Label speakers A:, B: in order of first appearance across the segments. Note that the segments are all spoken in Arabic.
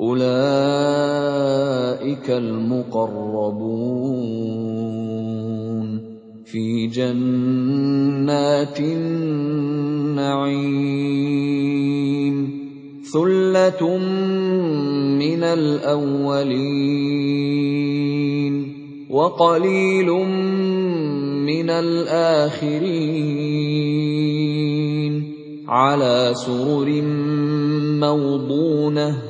A: أولئك المقربون في جنات النعيم. ثلة من الأولين وقليل من الآخرين. على سرر موضونة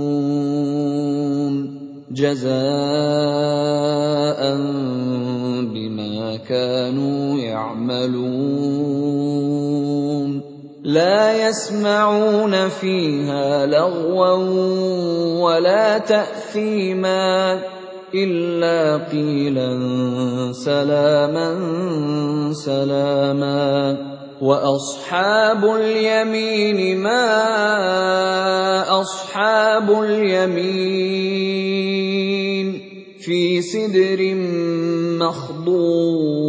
A: جزاء بما كانوا يعملون. لا يسمعون فيها لغوا ولا تأثيما إلا قيلا سلاما سلاما. واصحاب اليمين ما اصحاب اليمين في سدر مخضود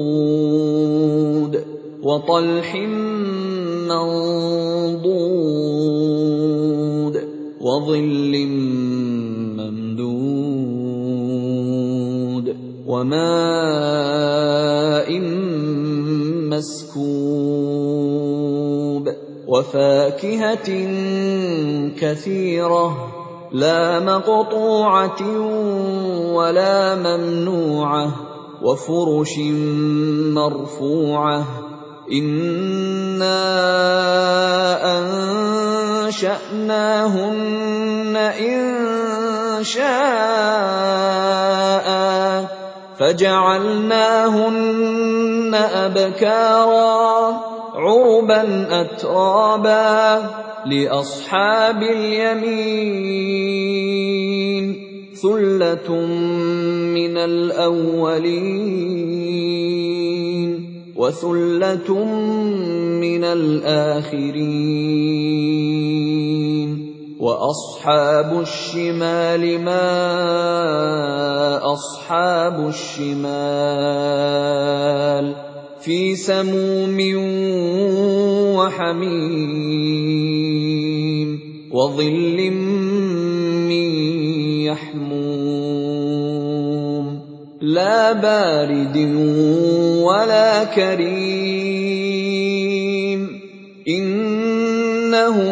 A: وطلح منضود وظل ممدود وماء مسكوب وفاكهة كثيرة لا مقطوعة ولا ممنوعة وفرش مرفوعة. إنا أنشأناهن إن شاء فجعلناهن أبكارا عربا اترابا لأصحاب اليمين ثلة من الأولين وثلة من الآخرين وأصحاب الشمال ما أصحاب الشمال في سموم وحميم وظل من يحموم لا بارد ولا كريم انهم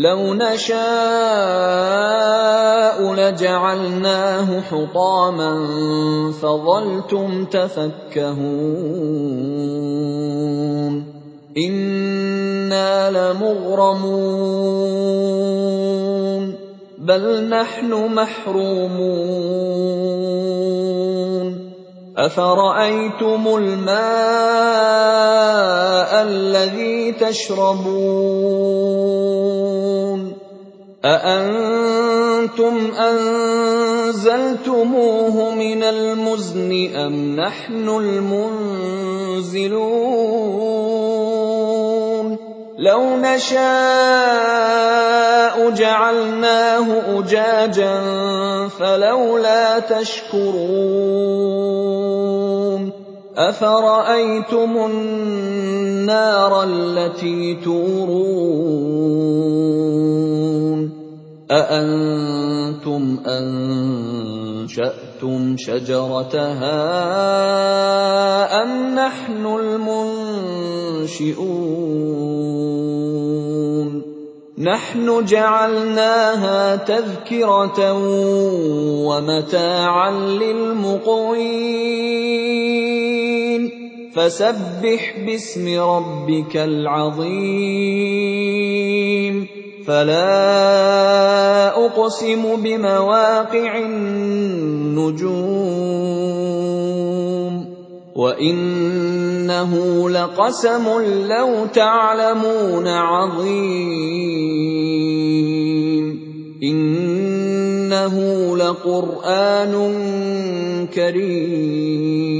A: لَوْ نَشَاءُ لَجَعَلْنَاهُ حُطَامًا فَظَلْتُمْ تَفَكَّهُونَ. إِنَّا لَمُغْرَمُونَ. بَلْ نَحْنُ مَحْرُومُونَ. أَفَرَأَيْتُمُ الْمَاءَ الَّذِي تَشْرَبُونَ؟ أَأَنتُمْ أَنزَلْتُمُوهُ مِنَ الْمُزْنِ أَمْ نَحْنُ الْمُنزِلُونَ؟ لَوْ نَشَاءُ جَعَلْنَاهُ أُجَاجًا فَلَوْلَا تَشْكُرُونَ. أَفَرَأَيْتُمُ النَّارَ الَّتِي تُورُونَ أَأَنتُمْ أَنشَأْتُمْ شَجَرَتَهَا أَمْ نَحْنُ الْمُنشِئُونَ نَحْنُ جَعَلْنَاهَا تَذْكِرَةً وَمَتَاعًا لِّلْمُقْوِينَ فَسَبِّحْ بِاسْمِ رَبِّكَ الْعَظِيمِ. فَلَا أُقْسِمُ بِمَوَاقِعِ النُّجُومِ. وَإِنَّهُ لَقَسَمٌ لَّوْ تَعْلَمُونَ عَظِيمٌ. إِنَّهُ لَقُرْآنٌ كَرِيمٌ.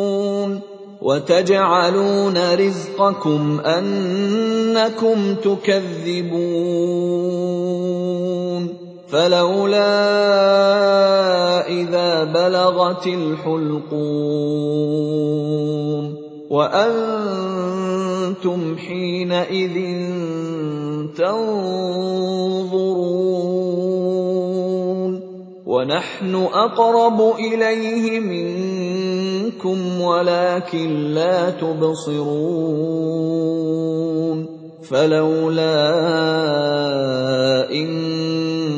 A: وَتَجْعَلُونَ رِزْقَكُمْ أَنَّكُمْ تُكَذِّبُونَ. فَلَوْلَا إِذَا بَلَغَتِ الْحُلْقُومَ. وَأَنتُمْ حِينَئِذٍ تَنظُرُونَ. وَنَحْنُ أَقْرَبُ إِلَيْهِ مِنكُمْ وَلَٰكِن لَّا تُبْصِرُونَ فَلَوْلَا إِن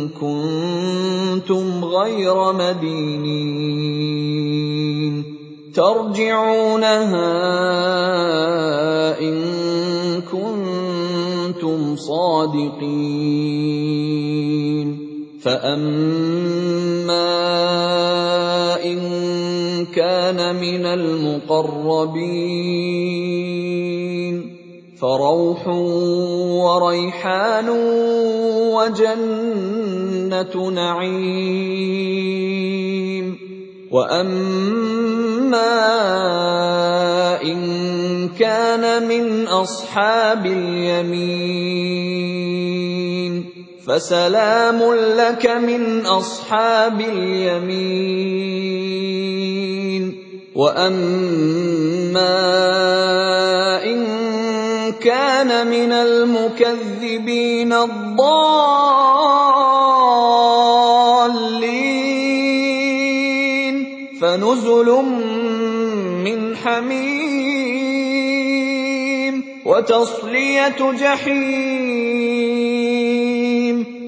A: كُنتُمْ غَيْرَ مَدِينِينَ تَرْجِعُونَهَا إِن كُنتُمْ صَادِقِينَ فَأَمَّا مِنَ الْمُقَرَّبِينَ فَرَوْحٌ وَرَيْحَانٌ وَجَنَّتُ نَعِيمٍ وَأَمَّا إِن كَانَ مِنْ أَصْحَابِ الْيَمِينِ فَسَلَامٌ لَّكَ مِنْ أَصْحَابِ الْيَمِينِ وَأَمَّا إِن كَانَ مِنَ الْمُكَذِّبِينَ الضَّالِّينَ فَنُزُلٌ مِّنْ حَمِيمٍ وَتَصْلِيَةُ جَحِيمٍ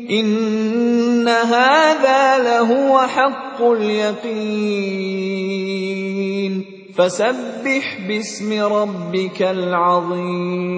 A: إِنَّ هَٰذَا لَهُوَ حَقُّ الْيَقِينِ فَسَبِّحْ بِاسْمِ رَبِّكَ الْعَظِيمِ